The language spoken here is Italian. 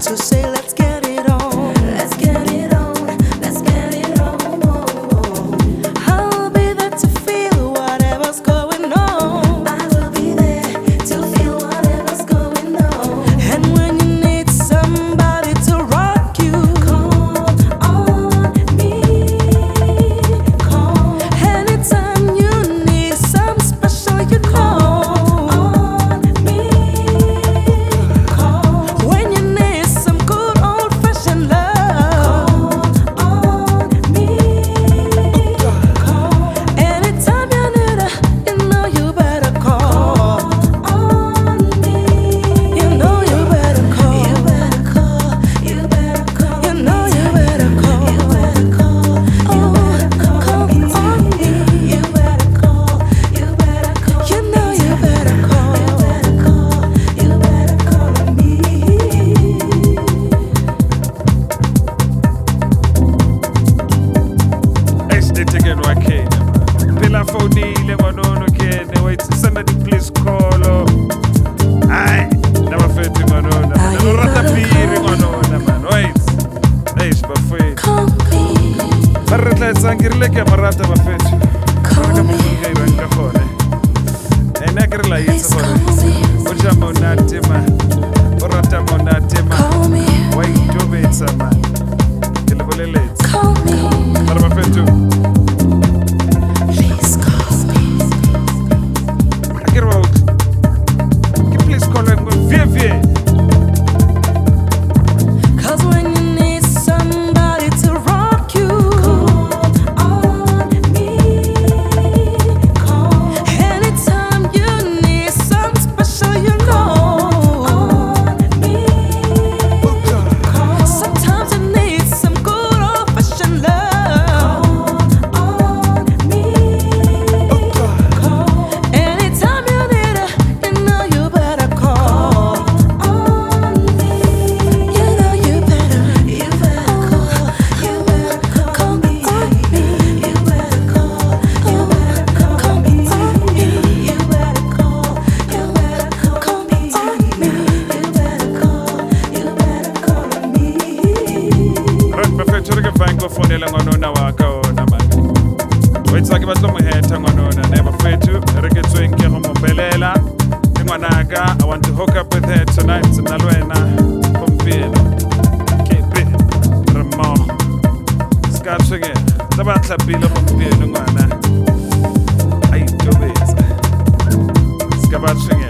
to say it. bafonile manolo kene wayithisana ti-please call? Ai colo hayi nabafethu manona nanorata piri manona man wait eish bafethu a ri hlayisangi ri le ke marata bafethu rika mutunga i rani ka kona ene a ke ri layisa kona o xa monate ma o rata monate ma wa yi tobetsa man ngonona ona ngonona ne bafethu re ke tsweng ke go ke ngwanaka i want to hook up with her tonight na le wena gompieno kepe re mmogo se ka tshwenyega tsa ba tlhapile gompieno ngwana. A itobetsa se ka ba tshwenyega